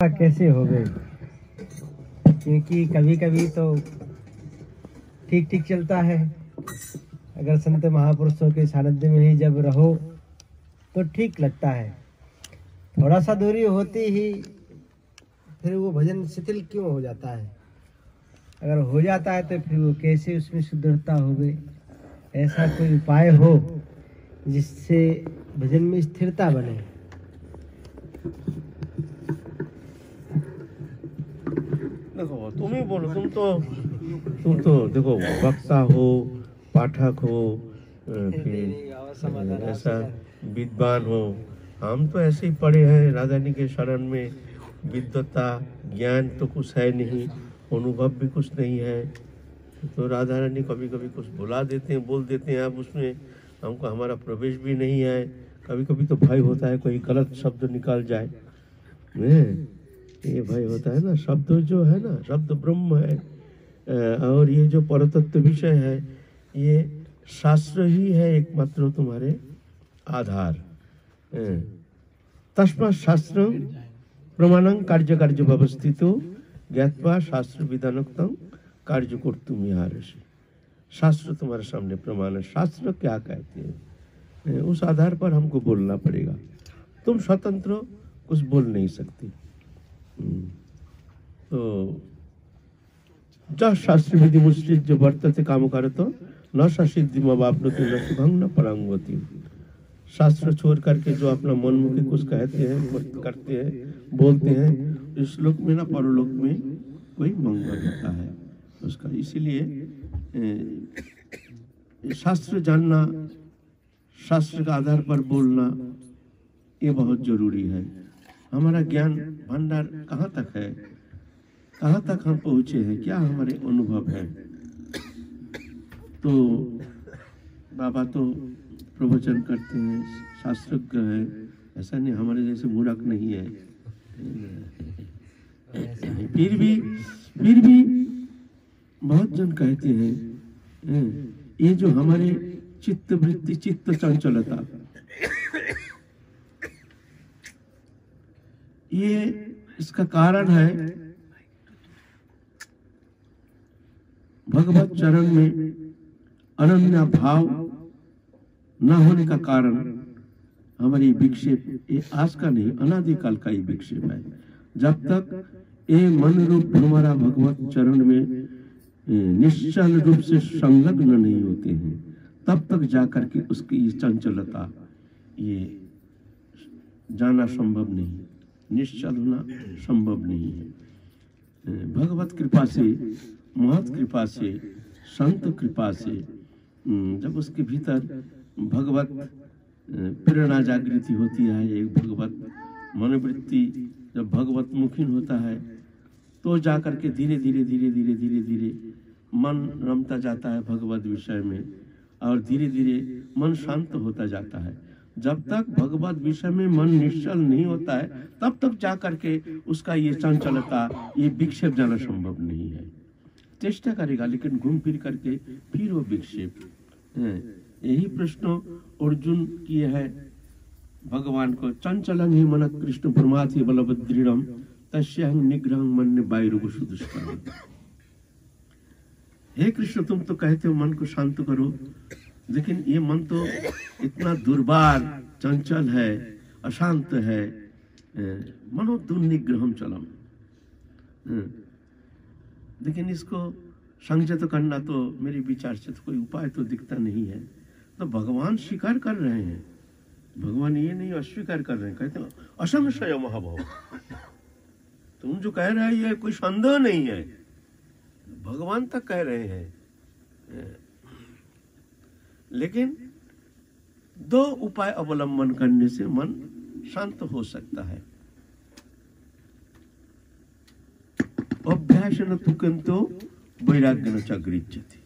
कैसे हो गए क्योंकि कभी कभी तो ठीक ठीक चलता है। अगर संत महापुरुषों के सानिध्य में ही जब रहो तो ठीक लगता है। थोड़ा सा दूरी होती ही फिर वो भजन शिथिल क्यों हो जाता है? अगर हो जाता है तो फिर वो कैसे उसमें सुदृढ़ता हो गई? ऐसा कोई उपाय हो जिससे भजन में स्थिरता बने? ही बोलो तुम तो तुम तो देखो वक्ता हो पाठक हो ऐसा विद्वान हो हम तो ऐसे ही पढ़े हैं राधा रानी के शरण में विद्वता ज्ञान तो कुछ है नहीं अनुभव भी कुछ नहीं है तो राधा रानी कभी कभी कुछ बुला देते हैं बोल देते हैं आप उसमें हमको हमारा प्रवेश भी नहीं है कभी कभी तो भय होता है कोई गलत शब्द निकाल जाए? ये भय होता है ना, शब्द जो है ना, शब्द ब्रह्म है। और ये जो परतत्व विषय है, ये शास्त्र ही है एकमात्र तुम्हारे आधार। तस्मा शास्त्र प्रमाणं कार्य कार्य व्यवस्थित ज्ञातवा शास्त्र विधानोक्तम कार्य को तुम शास्त्र तुम्हारे सामने प्रमाण है। शास्त्र क्या कहते हैं? उस आधार पर हमको बोलना पड़ेगा। तुम स्वतंत्र कुछ बोल नहीं सकती। तो ज शास्त्र विधि मुश्रित जो वर्तते काम करतो न सिद्धि मवापनति न सुभंग, न परांगवती। शास्त्र छोड़ करके जो अपना मन मनमुखी कुछ कहते हैं, करते हैं, बोलते हैं, इस लोक में ना परलोक में कोई मंगल होता है। उसका इसीलिए शास्त्र जानना, शास्त्र के आधार पर बोलना, ये बहुत ज़रूरी है। हमारा ज्ञान भंडार कहाँ तक है? कहाँ तक हम पहुँचे हैं? क्या हमारे अनुभव है? तो बाबा तो प्रवचन करते हैं शास्त्रज्ञ है। ऐसा नहीं हमारे जैसे मूर्ख नहीं है। फिर भी फिर भी बहुत जन कहते हैं हैं, ये जो हमारे चित्त वृत्ति चित्त चंचलता ये इसका कारण है भगवत चरण में अनन्य भाव न होने का कारण हमारी विक्षेप, ये आज का नहीं, अनादिकाल का ही विक्षेप है। जब तक ये मन रूप हमारा भगवत चरण में निश्चल रूप से संलग्न नहीं होते हैं, तब तक जाकर के उसकी चंचलता, ये जाना संभव नहीं। निश्चल होना संभव नहीं है। भगवत कृपा से महत कृपा से संत कृपा से हम्म, जब उसके भीतर भगवत प्रेरणा जागृति होती है एक भगवत मनोवृत्ति जब भगवत मुखीन होता है तो जा करके धीरे धीरे धीरे धीरे धीरे धीरे मन रमता जाता है भगवत विषय में और धीरे धीरे मन शांत होता जाता है। जब तक भगवत विषय में मन निश्चल नहीं होता है, तब तक जा करके उसका ये चंचलता, ये विक्षेप जाना संभव नहीं है। चेष्टा करेगा, लेकिन घूम फिर करके फिर वो विक्षेप। यही प्रश्न अर्जुन किए है। भगवान को चंचलन ही मन कृष्ण परमाथि बलभद्रीणम तस्या निग्रह मन वायु सुदुष्करम। हे कृष्ण, तुम तो कहते हो मन को शांत करो लेकिन ये मन तो इतना दुर्बार चंचल है, अशांत है। मनो दुर्निग्रहम चलम। लेकिन इसको संयत करना तो मेरे विचार से तो कोई उपाय तो दिखता नहीं है। तो भगवान स्वीकार कर रहे हैं। भगवान ये नहीं अस्वीकार कर रहे हैं, कहते असंशय महाभाव तुम जो कह रहे हो, ये कोई संदेह नहीं है। भगवान तक कह रहे हैं। लेकिन दो उपाय अवलंबन करने से मन शांत हो सकता है। अभ्यास न तु किंतु वैराग्य न चगृच्छति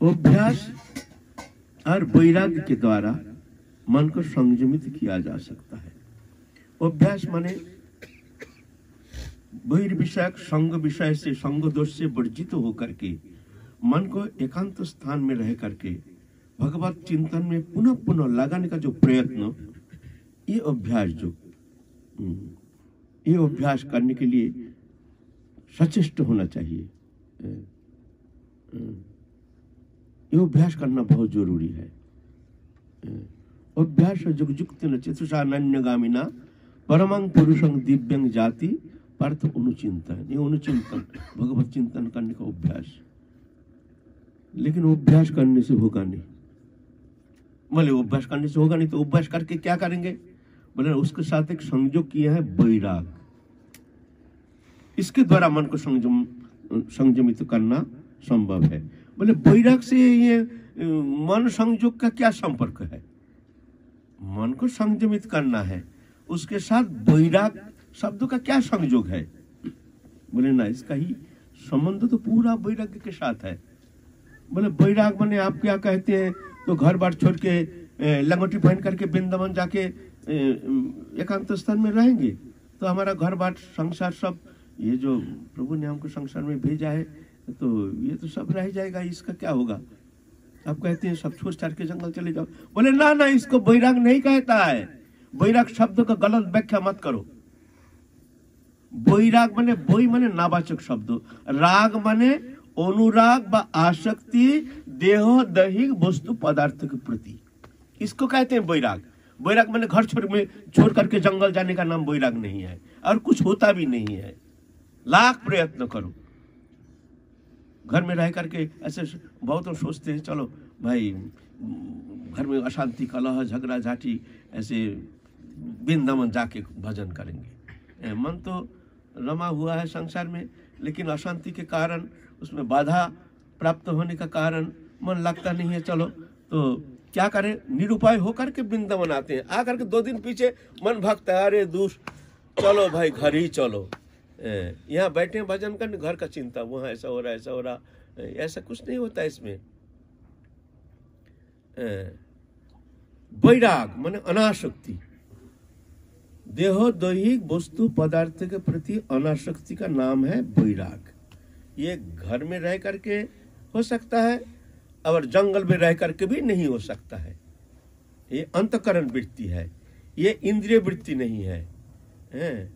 अभ्यास और वैराग्य के द्वारा मन को संयमित किया जा सकता है। अभ्यास माने बहिर्विषयक संग विषय से संग दोष से वर्जित होकर के मन को एकांत स्थान में रह करके भगवत चिंतन में पुनः पुनः लगाने का जो प्रयत्न ये अभ्यास जो हम्म, ये अभ्यास करने के लिए सचेष्ट होना चाहिए। ये अभ्यास करना बहुत ज़रूरी है। अभ्यास जुगजुक्त न चतुषान्यगामिना परमंग पुरुषंग दिव्यंग जाति पार्थ अनुचिंतन। ये अनुचिंतन भगवत चिंतन करने का अभ्यास। लेकिन अभ्यास करने से होगा नहीं। बोले अभ्यास करने से होगा, नहीं तो अभ्यास करके क्या करेंगे? बोले, उसके साथ एक संयोग किया है बैराग। इसके द्वारा मन को संयम संयमित करना संभव है। बोले, बैराग से ये मन संयोग का क्या संपर्क है? मन को संयमित करना है। उसके साथ बैराग शब्द का क्या संयोग है? बोले, ना, इसका ही संबंध तो पूरा वैराग्य के साथ है। बोले, बैराग बने आप क्या कहते हैं? तो घर बार छोड़ के लंगोटी पहन करके वृंदावन जाके एकांत स्थान में रहेंगे तो हमारा घर बार संसार सब, ये जो प्रभु ने हमको संसार में भेजा है तो ये तो सब रह जाएगा, इसका क्या होगा? आप कहते हैं सब छोड़ छाड़ के जंगल चले जाओ। बोले, ना ना, इसको बैराग नहीं कहता है। बैराग शब्द का गलत व्याख्या मत करो। बैराग माने बोई माने नावाचक शब्द। राग माने অনুराग व आसक्ति देह दैहिक वस्तु पदार्थ के प्रति। इसको कहते हैं बैराग। बैराग मैंने घर छोड़ में छोड़ करके जंगल जाने का नाम बैराग नहीं है और कुछ होता भी नहीं है। लाख प्रयत्न करो। घर में रह करके ऐसे बहुत लोग सोचते हैं, चलो भाई, घर में अशांति, कलह, झगड़ा, झाटी, ऐसे वृंदावन जाके भजन करेंगे। मन तो रमा हुआ है संसार में, लेकिन अशांति के कारण उसमें बाधा प्राप्त होने का कारण मन लगता नहीं है चलो। तो क्या करें? निरुपाय होकर के वृंदावन आते हैं। आकर के दो दिन पीछे मन भगता है अरे दूस चलो भाई घर ही चलो। यहाँ बैठे भजन करने घर का चिंता वहाँ ऐसा हो रहा ऐसा हो रहा ऐसा कुछ नहीं होता इसमें। ए, बैराग माने अनासक्ति देहो दैहिक वस्तु पदार्थ के प्रति अनाशक्ति का नाम है बैराग ये घर में रह करके हो सकता है, और जंगल में रह करके भी नहीं हो सकता है। ये अंतकरण वृत्ति है, ये इंद्रिय वृत्ति नहीं है, हैं?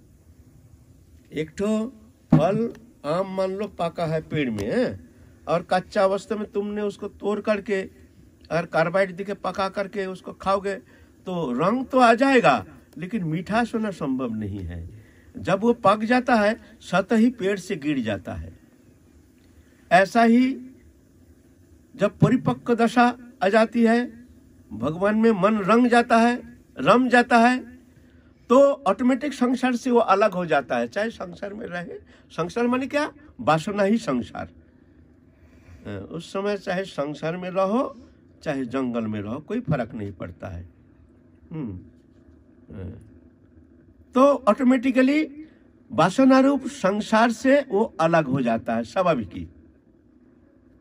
एक ठो फल, आम मान लो, पाका है पेड़ में, है? और कच्चा अवस्था में तुमने उसको तोड़ करके, और कार्बाइड दे के पका करके उसको खाओगे तो रंग तो आ जाएगा, लेकिन मीठास होना संभव नहीं है। जब वो पक जाता है, सतह ही पेड़ से गिर जाता है। ऐसा ही जब परिपक्व दशा आ जाती है, भगवान में मन रंग जाता है, रम जाता है तो ऑटोमेटिक संसार से वो अलग हो जाता है। चाहे संसार में रहे। संसार माने क्या? वासना ही संसार। उस समय चाहे संसार में रहो, चाहे जंगल में रहो, कोई फ़र्क नहीं पड़ता है। हम्म। तो ऑटोमेटिकली वासना रूप संसार से वो अलग हो जाता है, स्वाभाविक ही।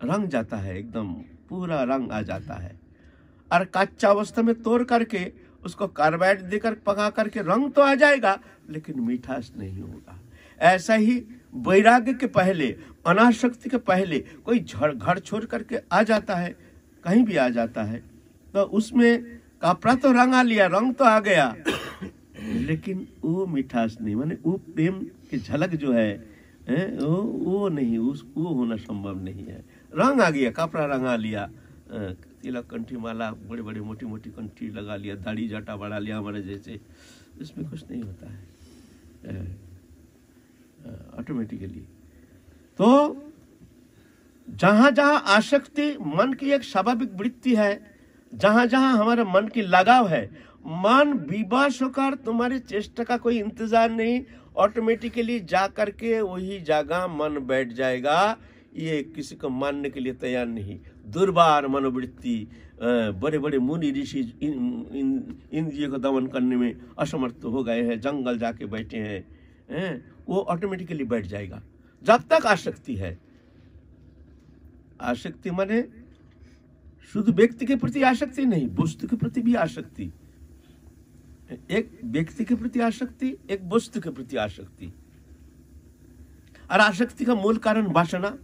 रंग जाता है एकदम पूरा रंग आ जाता है। और कच्चा अवस्था में तोड़ करके उसको कार्बाइड देकर पका करके रंग तो आ जाएगा लेकिन मीठास नहीं होगा। ऐसा ही वैराग्य के पहले अनाशक्ति के पहले कोई घर छोड़ करके आ जाता है कहीं भी आ जाता है तो उसमें कपड़ा तो रंग आ लिया रंग तो आ गया। लेकिन वो मिठास नहीं माने वो प्रेम की झलक जो है हैं, वो वो नहीं उस वो होना संभव नहीं है। रंग आ गया कपड़ा रंगा लिया तिलक कंठी माला बड़े बड़े मोटी मोटी कंठी लगा लिया, दाढ़ी जटा बढ़ा लिया हमारे जैसे। इसमें कुछ नहीं होता है। ऑटोमेटिकली तो जहाँ जहाँ आसक्ति मन की एक स्वाभाविक वृत्ति है जहाँ जहाँ हमारे मन की लगाव है, मन विवश होकर तुम्हारी चेष्टा का कोई इंतज़ार नहीं ऑटोमेटिकली जा करके वही जगह मन बैठ जाएगा। ये किसी को मानने के लिए तैयार नहीं। दुर्बार मनोवृत्ति बड़े बड़े मुनि ऋषि इन- को दमन करने में असमर्थ हो गए हैं जंगल जाके बैठे हैं हैं, वो ऑटोमेटिकली बैठ जाएगा। जब तक आसक्ति है। आसक्ति माने शुद्ध व्यक्ति के प्रति आसक्ति नहीं वस्तु के प्रति भी आसक्ति। एक व्यक्ति के प्रति आसक्ति एक वस्तु के प्रति आसक्ति। और आसक्ति का मूल कारण वासना।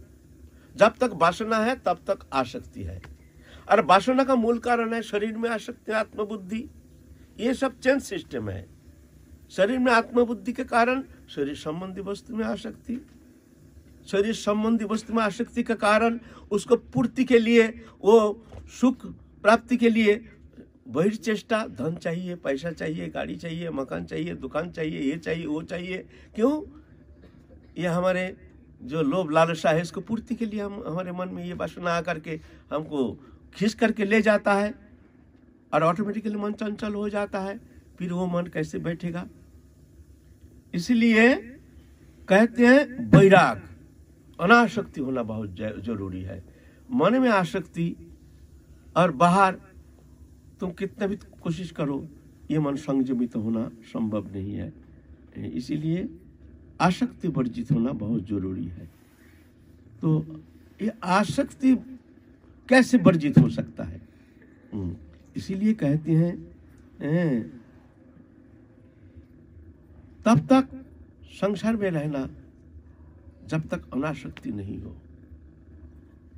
जब तक वासना है, तब तक आसक्ति है। और वासना का मूल कारण है शरीर में आसक्ति, आत्मबुद्धि। ये सब चेंज सिस्टम है। शरीर में आत्मबुद्धि के कारण शरीर संबंधी वस्तु में आसक्ति। शरीर संबंधी वस्तु में आसक्ति के कारण उसको पूर्ति के लिए, वो सुख प्राप्ति के लिए बहिर्चेष्टा धन चाहिए, पैसा चाहिए, गाड़ी चाहिए, मकान चाहिए, दुकान चाहिए, ये चाहिए, वो चाहिए। क्यों? ये हमारे जो लोभ लालसा है, इसको पूर्ति के लिए हम, हमारे मन में ये वासना आकर के हमको खींच करके ले जाता है और ऑटोमेटिकली मन चंचल हो जाता है। फिर वो मन कैसे बैठेगा? इसलिए कहते हैं बैराग। अनाशक्ति होना बहुत ज़रूरी है। मन में आसक्ति और बाहर तुम कितना भी कोशिश करो, ये मन संयमित होना संभव नहीं है। इसीलिए आसक्ति वर्जित होना बहुत ज़रूरी है। तो ये आसक्ति कैसे वर्जित हो सकता है? हम्म, इसीलिए कहते हैं तब तक संसार में रहना जब तक अनाशक्ति नहीं हो।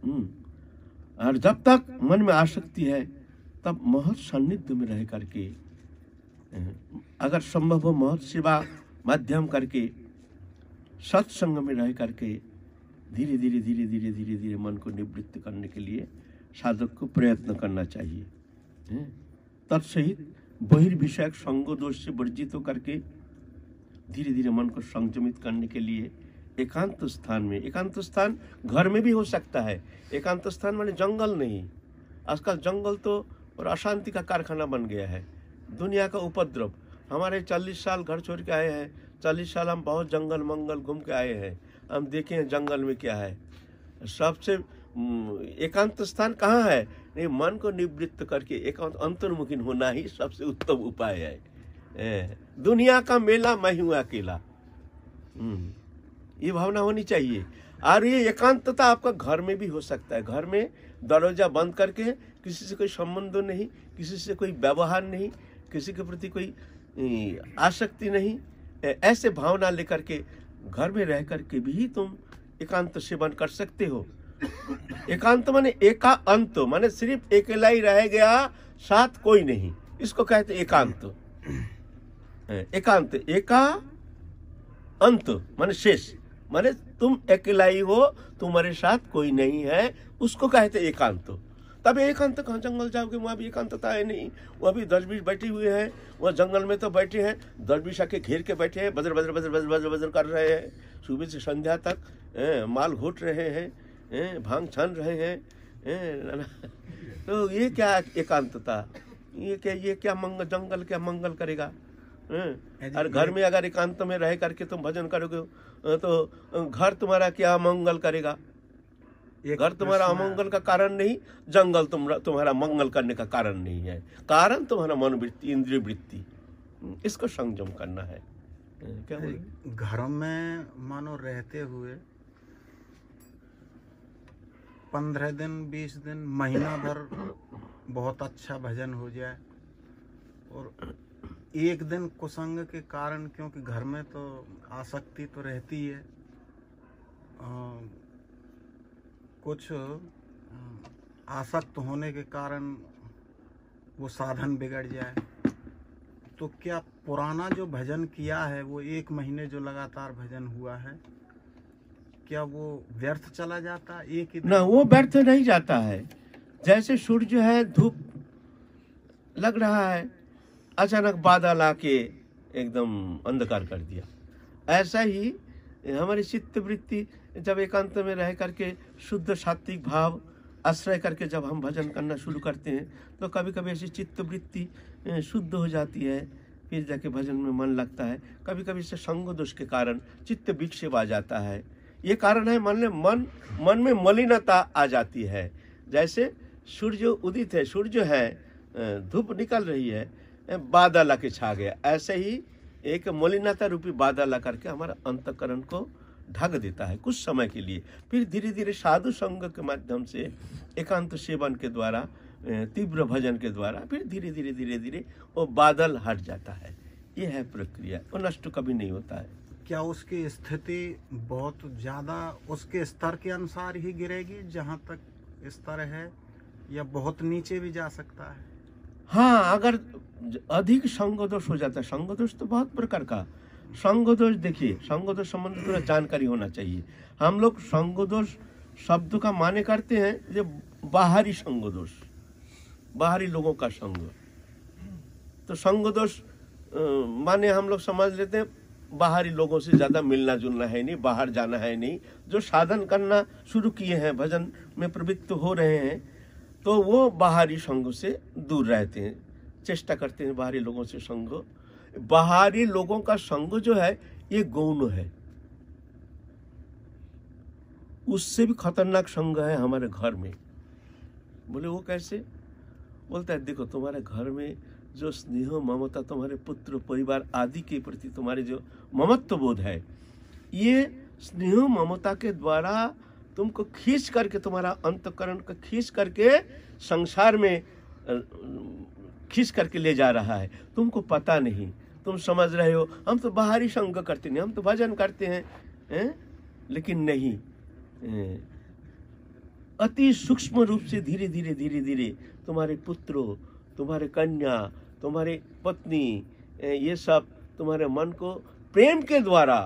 हम्म, और जब तक मन में आसक्ति है तब महत सान्निध्य में रह करके अगर संभव हो महत सेवा माध्यम करके सत्संग में रह करके धीरे धीरे धीरे धीरे धीरे धीरे मन को निवृत्त करने के लिए साधक को प्रयत्न करना चाहिए। तत्सहित बहिर्विषयक संग दोष से वर्जित होकर के धीरे धीरे मन को संयमित करने के लिए एकांत स्थान में, एकांत स्थान घर में भी हो सकता है। एकांत स्थान माने जंगल नहीं। आजकल जंगल तो और अशांति का कारखाना बन गया है। दुनिया का उपद्रव। हमारे चालीस साल घर छोड़ के आए हैं। चालीस साल हम बहुत जंगल मंगल घूम के आए हैं। हम देखे हैं जंगल में क्या है। सबसे एकांत स्थान कहाँ है? नहीं, मन को निवृत्त करके एकांत अंतर्मुखीन होना ही सबसे उत्तम उपाय है। दुनिया का मेला, मैं हूँ अकेला। ये भावना होनी चाहिए। और ये एकांतता आपका घर में भी हो सकता है। घर में दरवाज़ा बंद करके किसी से कोई संबंध नहीं, किसी से कोई व्यवहार नहीं, किसी के प्रति कोई आसक्ति नहीं। ऐसे भावना लेकर के घर में रह करके भी तुम एकांत सेवन कर सकते हो। एकांत माने एका अंत, माने सिर्फ़ अकेला ही रह गया, साथ कोई नहीं। इसको कहते एकांत। एकांत, एका अंत, माने शेष। माने तुम अकेला ही हो तुम्हारे साथ कोई नहीं है, उसको कहते एकांत। तब एकांत कहाँ जंगल जाओगे? वहाँ भी एकांतता है नहीं। वहाँ भी दस बीस बैठे हुए हैं। वहाँ जंगल में तो बैठे हैं। दस बीस आके घेर के बैठे हैं। Buzzer buzzer buzzer buzzer buzzer buzzer कर रहे हैं। सुबह से संध्या तक ए, माल घोट रहे हैं भाँग छान रहे हैं तो ये क्या एकांतता? ये क्या ये क्या मंगल जंगल क्या मंगल करेगा? और घर में अगर एकांत में रह करके तुम भजन करोगे तो घर तुम्हारा क्या मंगल करेगा? घर तुम्हारा अमंगल का कारण नहीं जंगल तुम तुम्हारा मंगल करने का कारण नहीं है। कारण तुम्हारा मनोवृत्ति इंद्रिय वृत्ति इसको संयम करना है। क्या घर में मानो रहते हुए पंद्रह दिन बीस दिन महीना भर बहुत अच्छा भजन हो जाए और एक दिन कुसंग के कारण क्योंकि घर में तो आसक्ति तो रहती है अ, कुछ आसक्त होने के कारण वो साधन बिगड़ जाए। तो क्या पुराना जो भजन किया है, वो एक महीने जो लगातार भजन हुआ है, क्या वो व्यर्थ चला जाता? एक ही ना, वो व्यर्थ नहीं जाता है। जैसे सूर्य है, धूप लग रहा है, अचानक बादल आके एकदम अंधकार कर दिया। ऐसा ही हमारी चित्त वृत्ति जब एकांत में रह करके शुद्ध सात्विक भाव आश्रय करके जब हम भजन करना शुरू करते हैं तो कभी कभी ऐसी चित्त वृत्ति शुद्ध हो जाती है, फिर जाके भजन में मन लगता है। कभी कभी इससे संग दोष के कारण चित्त विक्षेप आ जाता है। ये कारण है मन में मन मन में मलिनता आ जाती है। जैसे सूर्य उदित है, सूर्य है धूप निकल रही है बादल आके छा गया। ऐसे ही एक मलिनता रूपी बादल आकर के हमारा अंतकरण को ढक देता है कुछ समय के लिए। फिर धीरे धीरे साधु संग के माध्यम से एकांत सेवन के द्वारा तीव्र भजन के द्वारा फिर धीरे धीरे धीरे धीरे वो बादल हट जाता है। ये है प्रक्रिया वो नष्ट कभी नहीं होता है। क्या उसकी स्थिति बहुत ज़्यादा उसके स्तर के अनुसार ही गिरेगी जहाँ तक स्तर है या बहुत नीचे भी जा सकता है? हाँ अगर अधिक संग दोष हो जाता है संग दोष तो बहुत प्रकार का संग दोष देखिए संग दोष संबंधी पूरा जानकारी होना चाहिए। हम लोग संग दोष शब्द का माने करते हैं जो बाहरी संग दोष बाहरी लोगों का संग। तो संग दोष माने हम लोग समझ लेते हैं, बाहरी लोगों से ज़्यादा मिलना जुलना है नहीं, बाहर जाना है नहीं। जो साधन करना शुरू किए हैं, भजन में प्रवृत्त हो रहे हैं तो वो बाहरी संघ से दूर रहते हैं, चेष्टा करते हैं बाहरी लोगों से संग। बाहरी लोगों का संग जो है, ये गौण है। उससे भी खतरनाक संग है हमारे घर में। बोले, वो कैसे? बोलता है, देखो, तुम्हारे घर में जो स्नेह ममता, तुम्हारे पुत्र, परिवार आदि के प्रति तुम्हारे जो ममत्व बोध है, ये स्नेह ममता के द्वारा तुमको खींच करके, तुम्हारा अंतकरण को खींच करके संसार में खींच करके ले जा रहा है। तुमको पता नहीं तुम समझ रहे हो हम तो बाहरी संग करते नहीं हम तो भजन करते हैं हैं? लेकिन नहीं? अति सूक्ष्म रूप से धीरे धीरे धीरे धीरे तुम्हारे पुत्रों तुम्हारे कन्या तुम्हारे पत्नी ए, ये सब तुम्हारे मन को प्रेम के द्वारा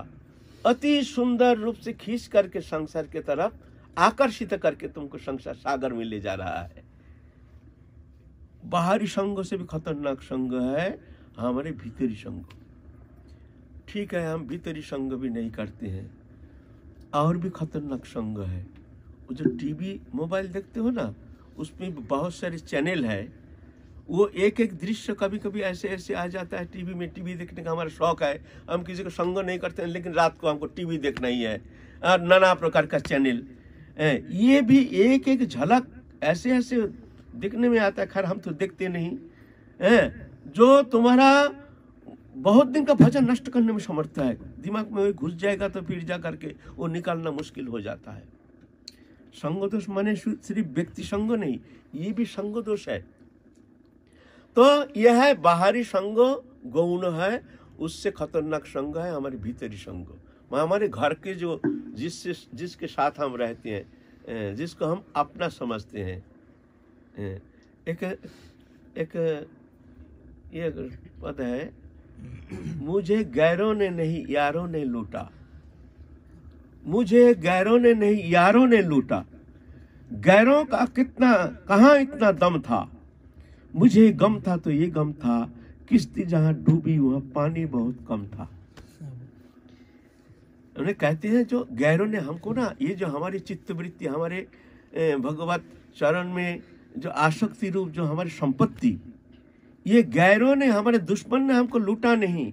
अति सुंदर रूप से खींच करके संसार के तरफ़ आकर्षित करके तुमको संसार सागर में ले जा रहा है बाहरी संग से भी खतरनाक संग है हमारे भीतरी संग। ठीक है, हम भीतरी संग भी नहीं करते हैं। और भी खतरनाक संग है। वो जो टीवी, मोबाइल देखते हो ना, उसमें बहुत सारे चैनल है। वो एक एक दृश्य कभी कभी ऐसे ऐसे आ जाता है टीवी में। टीवी देखने का हमारा शौक है। हम किसी को संग नहीं करते हैं, लेकिन रात को हमको टीवी देखना ही है। और नाना प्रकार का चैनल। ये भी एक एक झलक ऐसे ऐसे दिखने में आता है। खैर, हम तो देखते नहीं। है जो तुम्हारा बहुत दिन का भजन नष्ट करने में समर्थ है, दिमाग में वो घुस जाएगा तो फिर जा करके वो निकालना मुश्किल हो जाता है। संग दोष माने सिर्फ़ व्यक्ति संग नहीं, ये भी संग दोष है। तो यह है बाहरी संग, गौण है, उससे खतरनाक संग है, हमारे भीतरी संग। हमारे घर के जो जिससे जिसके साथ हम रहते हैं जिसको हम अपना समझते हैं एक एक ये पद है, मुझे गैरों ने नहीं, यारों ने लूटा। मुझे गैरों ने नहीं, यारों ने लूटा। गैरों का कितना, कहाँ इतना दम था? मुझे गम था तो ये गम था, किश्ती जहाँ डूबी वहाँ पानी बहुत कम था। उन्हें कहते हैं जो गैरों ने हमको ना, ये जो हमारी चित्तवृत्ति, हमारे भगवत चरण में जो आसक्ति रूप, जो हमारी संपत्ति ये गैरों ने, हमारे दुश्मन ने हमको लूटा नहीं।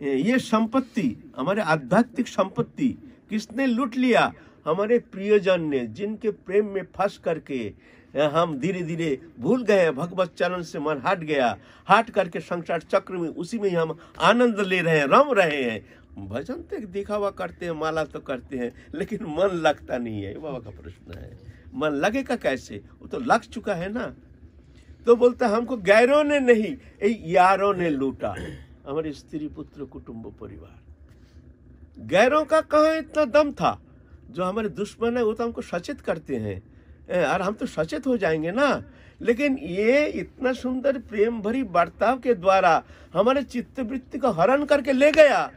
ये संपत्ति, हमारे आध्यात्मिक संपत्ति किसने लूट लिया? हमारे प्रियजन ने, जिनके प्रेम में फंस करके हम धीरे धीरे भूल गए भगवत चरण से मन हट गया। हट करके संसार चक्र में उसी में हम आनंद ले रहे हैं, रम रहे हैं। भजन तो दिखावा करते हैं, माला तो करते हैं, लेकिन मन लगता नहीं है। बाबा का प्रश्न है। मन लगेगा कैसे? वो तो लग चुका है ना। तो बोलता हमको गैरों ने नहीं यारों ने लूटा। हमारे स्त्री पुत्र कुटुंब परिवार। गैरों का कहा इतना दम था? जो हमारे दुश्मन है वो तो हमको सचेत करते हैं। और हम तो सचेत हो जाएँगे ना। लेकिन ये इतना सुंदर प्रेम भरी बर्ताव के द्वारा हमारे चित्तवृत्ति को हरण करके ले गया।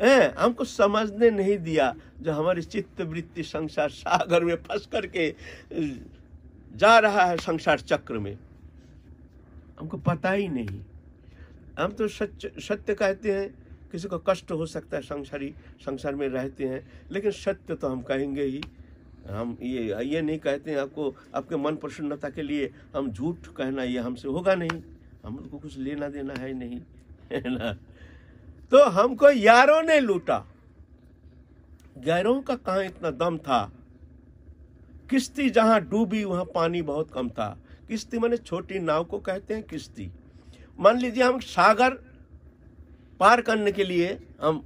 ए, हमको समझने नहीं दिया जो हमारी चित्तवृत्ति संसार सागर में फंस करके जा रहा है संसार चक्र में। हमको पता ही नहीं। हम तो सच, सत्य कहते हैं, किसी को कष्ट हो सकता है, संसारी, संसार में रहते हैं, लेकिन सत्य तो हम कहेंगे ही। हम ये ये नहीं कहते हैं आपको, आपके मन प्रसन्नता के लिए हम झूठ कहना ये हमसे होगा नहीं। हमको कुछ लेना देना है नहीं, है ना? तो हमको यारों ने लूटा। गैरों का कहाँ इतना दम था? किश्ती जहाँ डूबी, वहाँ पानी बहुत कम था। किश्ती माने छोटी नाव को कहते हैं किश्ती। मान लीजिए हम सागर पार करने के लिए हम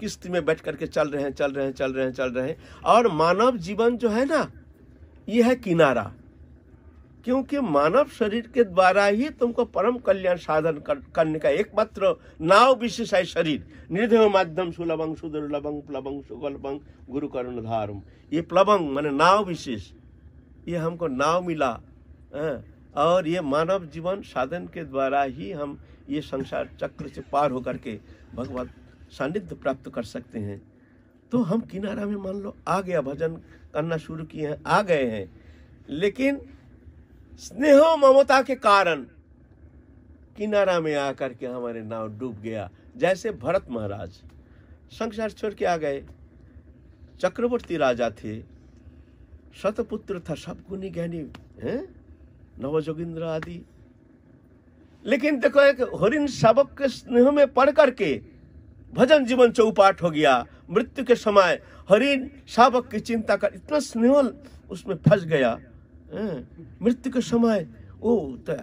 किश्ती में बैठ करके चल रहे हैं चल रहे हैं चल रहे हैं चल रहे हैं और मानव जीवन जो है ना ये है किनारा। क्योंकि मानव शरीर के द्वारा ही तुमको परम कल्याण साधन कर, करने का एकमात्र नाव विशेष है शरीर। निर्धय माध्यम सुलभंग सुदुर्लभंग प्लबंग सुगलभंग गुरु करुण धारम ये प्लबंग माने नाव विशेष। ये हमको नाव मिला? और ये मानव जीवन साधन के द्वारा ही हम ये संसार चक्र से पार होकर के भगवत सानिध्य प्राप्त कर सकते हैं। तो हम किनारा में मान लो, आ गया, भजन करना शुरू किए हैं, आ गए हैं। लेकिन स्नेह ममता के कारण किनारा में आकर के हमारे नाव डूब गया। जैसे भरत महाराज संसार छोड़ के आ गए। चक्रवर्ती राजा थे। शतपुत्र था, सब गुनी ज्ञानी, हैं? नवजोगिंद्र आदि। लेकिन देखो एक हरिण शावक के स्नेह में पढ़ करके भजन जीवन चौपाट हो गया। मृत्यु के समय हरिण शावक की चिंता कर इतना स्नेह उसमें फंस गया। मृत्यु के समय वो तो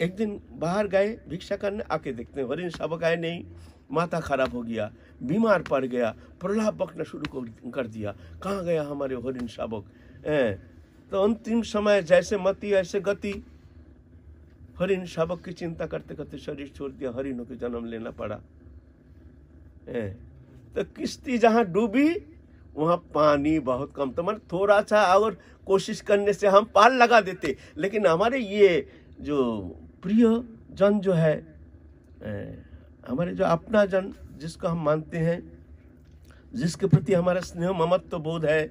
एक दिन बाहर गए, भिक्षा करने आके देखते हैं, हरिण शावक आए नहीं, माथा खराब हो गया, बीमार पड़ गया, प्रलाप बकना शुरू कर- दिया। कहाँ गया हमारे हरिण शावक हैं? तो अंतिम समय जैसे मति, ऐसे गति हरिण शावक की चिंता करते करते शरीर छोड़ दिया हरिणों के जन्म लेना पड़ा? तो किश्ती जहाँ डूबी, वहाँ पानी बहुत कम तो मन थोड़ा सा और कोशिश करने से हम पाल लगा देते लेकिन हमारे ये जो प्रिय जन जो है हमारे जो अपना जन, जिसको हम मानते हैं, जिसके प्रति हमारा स्नेह, ममत्व तो बोध है,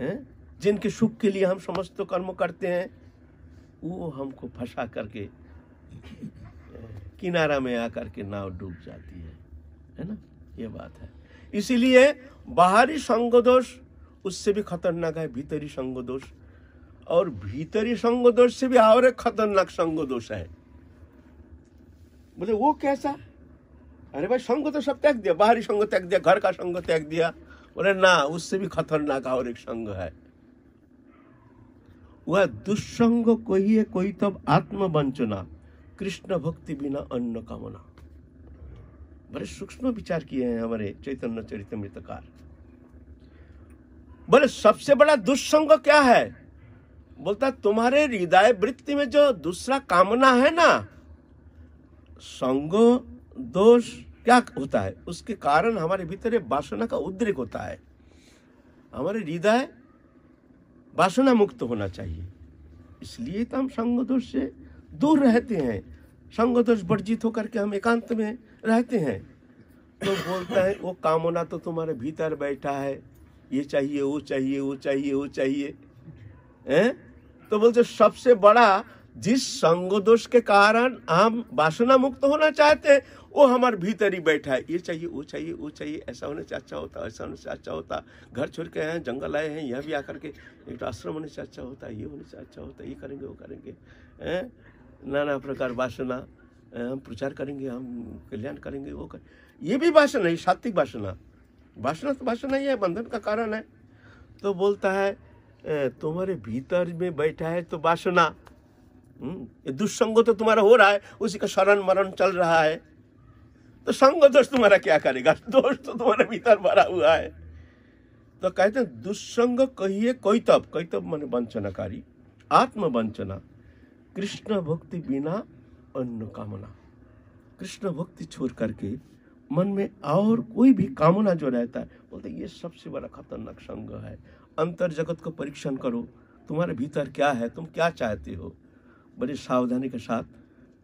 हैं? जिनके सुख के लिए हम समस्त कर्म करते हैं, वो हमको फंसा करके, किनारा में आकर के नाव डूब जाती है। है ना? ये बात है। इसीलिए बाहरी संग दोष उससे भी खतरनाक है भीतरी संग दोष और भीतरी संग दोष से भी और एक खतरनाक संग दोष है। बोले, वो कैसा? अरे भाई, संग तो सब त्याग दिया, बाहरी संग त्याग दिया, घर का संग त्याग दिया। बोले, ना, उससे भी खतरनाक और एक संग है। वह दुस्संग है कोई तब आत्मवंचना कृष्ण भक्ति बिना अन्न कामना। बड़े सूक्ष्म विचार किए हैं हमारे चैतन्य चरितमृतकार। बोले, सबसे बड़ा दुस्संग क्या है? बोलता, तुम्हारे हृदय वृत्ति में जो दूसरा कामना है ना, संग, दोष, क्या होता है? उसके कारण हमारे भीतर वासना का उद्रेक होता है। हमारे हृदय वासना मुक्त होना चाहिए। इसलिए तो हम संग दोष से दूर रहते हैं। संग दोष वर्जित होकर के हम एकांत में रहते हैं। तो बोलता है वो कामना तो तुम्हारे भीतर बैठा है। ये चाहिए, वो चाहिए वो चाहिए वो चाहिए। हैं? तो बोलते सबसे बड़ा जिस संग दोष के कारण हम वासना मुक्त होना चाहते हैं, वो हमारे भीतर ही बैठा है। ये चाहिए, वो चाहिए वो चाहिए, ऐसा होने से अच्छा होता, ऐसा होने से अच्छा होता। घर छोड़ के आए हैं, जंगल आए हैं, यहाँ भी आकर के एक तो आश्रम होने से अच्छा होता, ये होने से अच्छा होता, ये करेंगे, वो करेंगे। नाना प्रकार वासना हम प्रचार करेंगे, हम कल्याण करेंगे, वो कर। ये भी वासना है सात्विक वासना। वासना तो वासना ही है, बंधन का कारण है। तो बोलता है तुम्हारे भीतर में बैठा है तो वासना। ये दुष्संग तो तुम्हारा हो रहा है, उसी का शरण मरण चल रहा है। तो संग दोष तुम्हारा क्या करेगा? दोष तो तुम्हारे भीतर भरा हुआ है। तो कहते हैं दुष्संग कहिए कैतब कैतब माने वंचनाकारी, आत्मवंचना, कृष्ण भक्ति बिना अन्न कामना। कृष्ण भक्ति छोड़ करके मन में और कोई भी कामना जो रहता है, बोलते ये सबसे बड़ा खतरनाक संग है। अंतर जगत को परीक्षण करो, तुम्हारे भीतर क्या है, तुम क्या चाहते हो? बड़ी सावधानी के साथ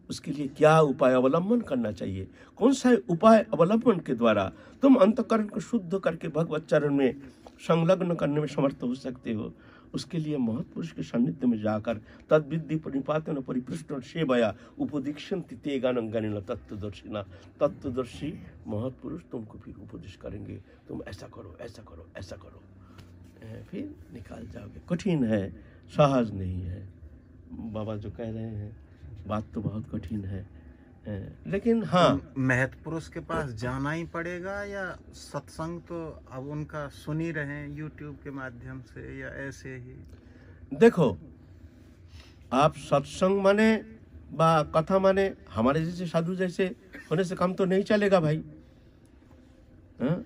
उसके लिए क्या उपाय अवलंबन करना चाहिए? कौन सा उपाय अवलंबन के द्वारा तुम अंतकरण को शुद्ध करके भगवत चरण में संलग्न करने में समर्थ हो सकते हो? उसके लिए महत्पुरुष के सान्निध्य में जाकर तद्विद्धि परिपातन परिपृष्ट सेवया उपदीक्षन्ति ते गानं गणिन तत्वदर्शिना तत्वदर्शी महत्पुरुष तुमको फिर उपदेश करेंगे। तुम ऐसा करो ऐसा करो ऐसा करो। फिर निकाल जाओगे। कठिन है, सहज नहीं है। बाबा जो कह रहे हैं बात तो बहुत कठिन है। लेकिन हाँ महत पुरुष के पास जाना ही पड़ेगा या सत्संग तो अब उनका सुन ही रहे यूट्यूब के माध्यम से या ऐसे ही? देखो आप सत्संग माने बा कथा माने हमारे जैसे साधु जैसे होने से काम तो नहीं चलेगा भाई। हाँ?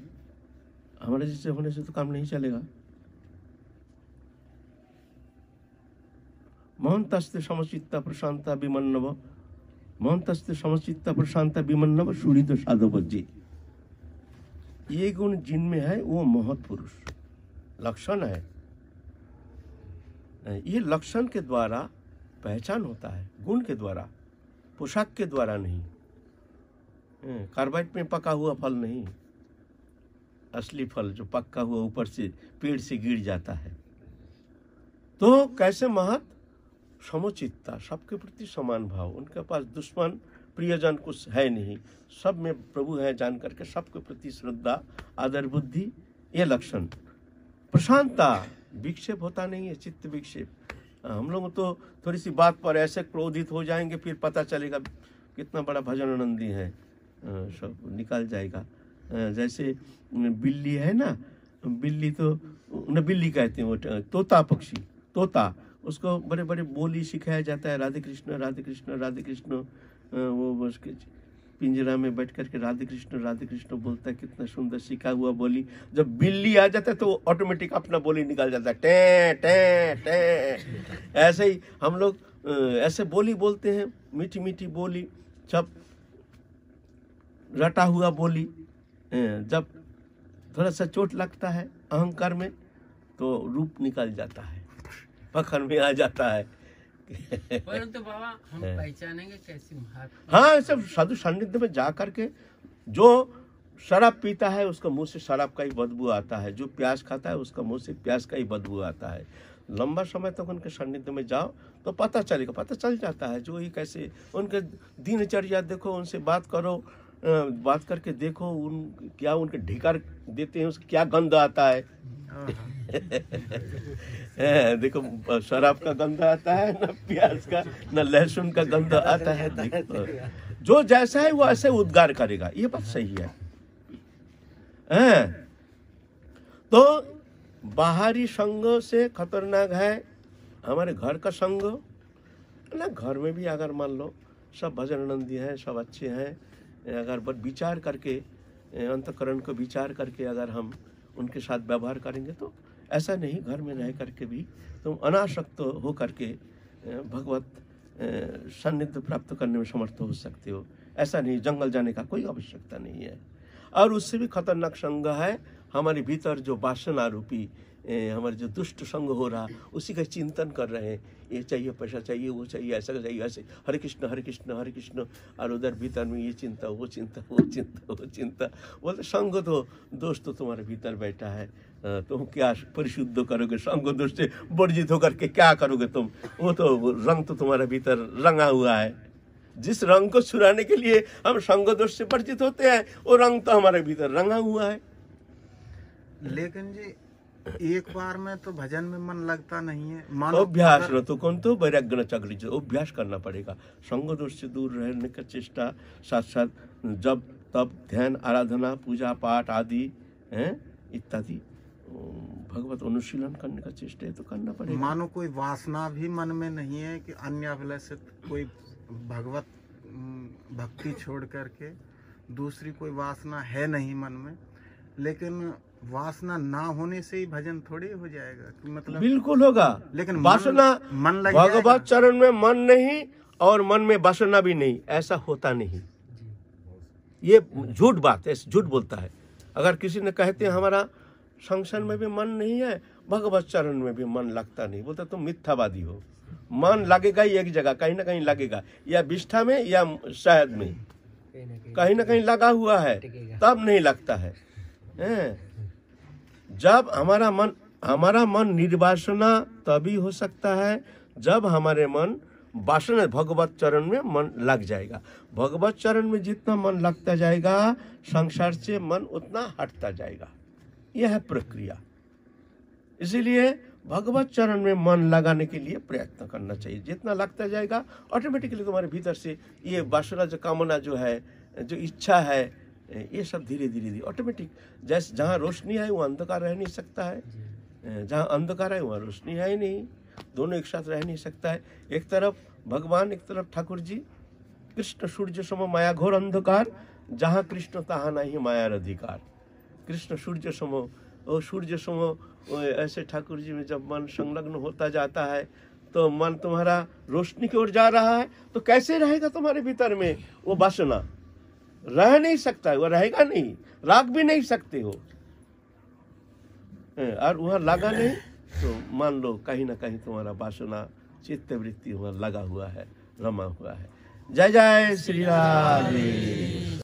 हमारे जैसे होने से तो काम नहीं चलेगा। महंतस्ते समचित्ता प्रशांता विमन्नव महंतस्ते समचित्ता प्रशांता विमन्नव सूढ़ित साधव जी ये गुण जिनमें है, वो महत पुरुष। लक्षण है। ये लक्षण के द्वारा पहचान होता है, गुण के द्वारा। पोशाक के द्वारा नहीं। कार्बाइट में पका हुआ फल नहीं। असली फल जो पक्का हुआ ऊपर से, पेड़ से गिर जाता है। तो कैसे महत? समोचितता, सबके प्रति समान भाव, उनके पास दुश्मन, प्रियजन कुछ है नहीं। सब में प्रभु है जान करके सबके प्रति श्रद्धा, आदर, बुद्धि, ये लक्षण। प्रशांतता, विक्षेप होता नहीं है, चित्त विक्षेप। हम लोग तो थोड़ी सी बात पर ऐसे क्रोधित हो जाएँगे, फिर पता चलेगा कितना बड़ा भजन आनंदी है सब निकल जाएगा। जैसे बिल्ली है ना, बिल्ली तो न बिल्ली कहते हैं वो, तोता पक्षी, तोता। उसको बड़े बड़े बोली सिखाया जाता है, राधे कृष्ण राधे कृष्ण राधे कृष्ण वो उसके पिंजरा में बैठ करके राधे कृष्ण राधे कृष्ण बोलता है, कितना सुंदर सीखा हुआ बोली। जब बिल्ली आ जाता है तो ऑटोमेटिक अपना बोली निकाल जाता है, टे टे टे। ऐसे ही हम लोग ऐसे बोली बोलते हैं मीठी मीठी बोली, जब रटा हुआ बोली जब थोड़ा सा चोट लगता है अहंकार में तो रूप निकल जाता है। पखर में आ जाता है। परंतु बाबा हम पहचानेंगे कैसे महात्मा। हाँ सब साधु सान्निध्य में जा करके जो शराब पीता है उसका मुँह से शराब का ही बदबू आता है। जो प्याज खाता है उसका मुँह से प्याज का ही बदबू आता है। लंबा समय तक तो उनके सान्निध्य में जाओ तो पता चलेगा पता चल जाता है। जो ही कैसे उनके दिनचर्या देखो उनसे बात करो बात करके देखो उन क्या उनके ढिकार देते हैं उसका क्या गंध आता है? है, देखो शराब का गंध आता है ना प्याज का ना लहसुन का गंध आता है। जो जैसा है वो ऐसे उद्गार करेगा। ये बात सही है। हैं? तो बाहरी संग से खतरनाक है। हमारे घर का संग ना घर में भी अगर मान लो सब भजन आनंदी हैं सब अच्छे हैं अगर विचार करके अंतकरण को विचार करके अगर हम उनके साथ व्यवहार करेंगे तो ऐसा नहीं, घर में रह करके भी तुम अनाशक्त हो करके भगवत सान्निध्य प्राप्त करने में समर्थ हो सकते हो। ऐसा नहीं, जंगल जाने का कोई आवश्यकता नहीं है। और उससे भी खतरनाक संग है, हमारे भीतर जो वासना रूपी हमारे जो दुष्ट संग हो रहा, उसी का चिंतन कर रहे हैं। ये चाहिए, पैसा चाहिए, वो चाहिए, ऐसा चाहिए, ऐसे। हरे कृष्ण हरे कृष्ण हरे कृष्ण। और उधर भीतर में ये चिंता, वो चिंता वो चिंता वो चिंता। बोलते, संग तो दोष तो तुम्हारे भीतर बैठा है। तुम क्या परिशुद्ध करोगे? संग दोष से वर्जित होकर के क्या करोगे तुम? वो तो रंग तो तुम्हारे भीतर रंगा हुआ है। जिस रंग को छुड़ाने के लिए हम संग दोष से परिचित होते हैं, वो रंग तो हमारे भीतर रंगा हुआ है। लेकिन जी एक बार में तो भजन में मन लगता नहीं है। मानो अभ्यास अगर- रतो कौन तो वैराग्य चक्री अभ्यास करना पड़ेगा। संग दोष से दूर रहने का चेष्टा साथ साथ जब तब ध्यान आराधना पूजा पाठ आदि हैं इत्यादि भगवत अनुशीलन करने का चेष्टा है तो करना पड़ेगा। मानो कोई वासना भी मन में नहीं है कि अन्य अभिलषित कोई भगवत भक्ति छोड़ करके दूसरी कोई वासना है नहीं मन में। लेकिन वासना ना होने से ही भजन थोड़े हो जाएगा कि मतलब बिल्कुल होगा। लेकिन वासना मन लग भगवत चरण में मन नहीं और मन में वासना भी नहीं ऐसा होता नहीं। ये झूठ बात है झूठ बोलता है। अगर किसी ने कहते हैं हमारा संगठन में भी मन नहीं है भगवत चरण में भी मन लगता नहीं। बोलता तुम मिथ्यावादी हो। मन लगेगा ही एक जगह कहीं ना कहीं लगेगा या विष्ठा में या शहद में। कहीं ना कहीं लगा हुआ है तब नहीं लगता हैं? जब हमारा मन हमारा मन निर्वासना तभी हो सकता है जब हमारे मन वासना, भगवत चरण में मन लग जाएगा। भगवत चरण में जितना मन लगता जाएगा, संसार से मन उतना हटता जाएगा। यह है प्रक्रिया। इसीलिए भगवत चरण में मन लगाने के लिए प्रयत्न करना चाहिए। जितना लगता जाएगा ऑटोमेटिकली तुम्हारे भीतर से ये वासना, जो कामना, जो है, जो इच्छा है ये सब धीरे धीरे धीरे ऑटोमेटिक जैसे जहाँ रोशनी है वो अंधकार रह नहीं सकता है। जहाँ अंधकार है वहाँ रोशनी है ही नहीं। दोनों एक साथ रह नहीं सकता है। एक तरफ़ भगवान एक तरफ़ ठाकुर जी। कृष्ण सूर्य सम माया घोर अंधकार। जहाँ कृष्ण तहाँ नहीं मायार अधिकार। कृष्ण सूर्य सम वो सूर्य सम ऐसे ठाकुर जी में जब मन संलग्न होता जाता है तो मन तुम्हारा रोशनी की ओर जा रहा है। तो कैसे रहेगा तुम्हारे भीतर में वो वासना? रह नहीं सकता वह रहेगा नहीं राग भी नहीं सकते हो। और वहाँ लगा नहीं तो मान लो कहीं ना कहीं तुम्हारा वासना चित्त वृत्ति वहाँ लगा हुआ है, रमा हुआ है। जय जय श्री राम।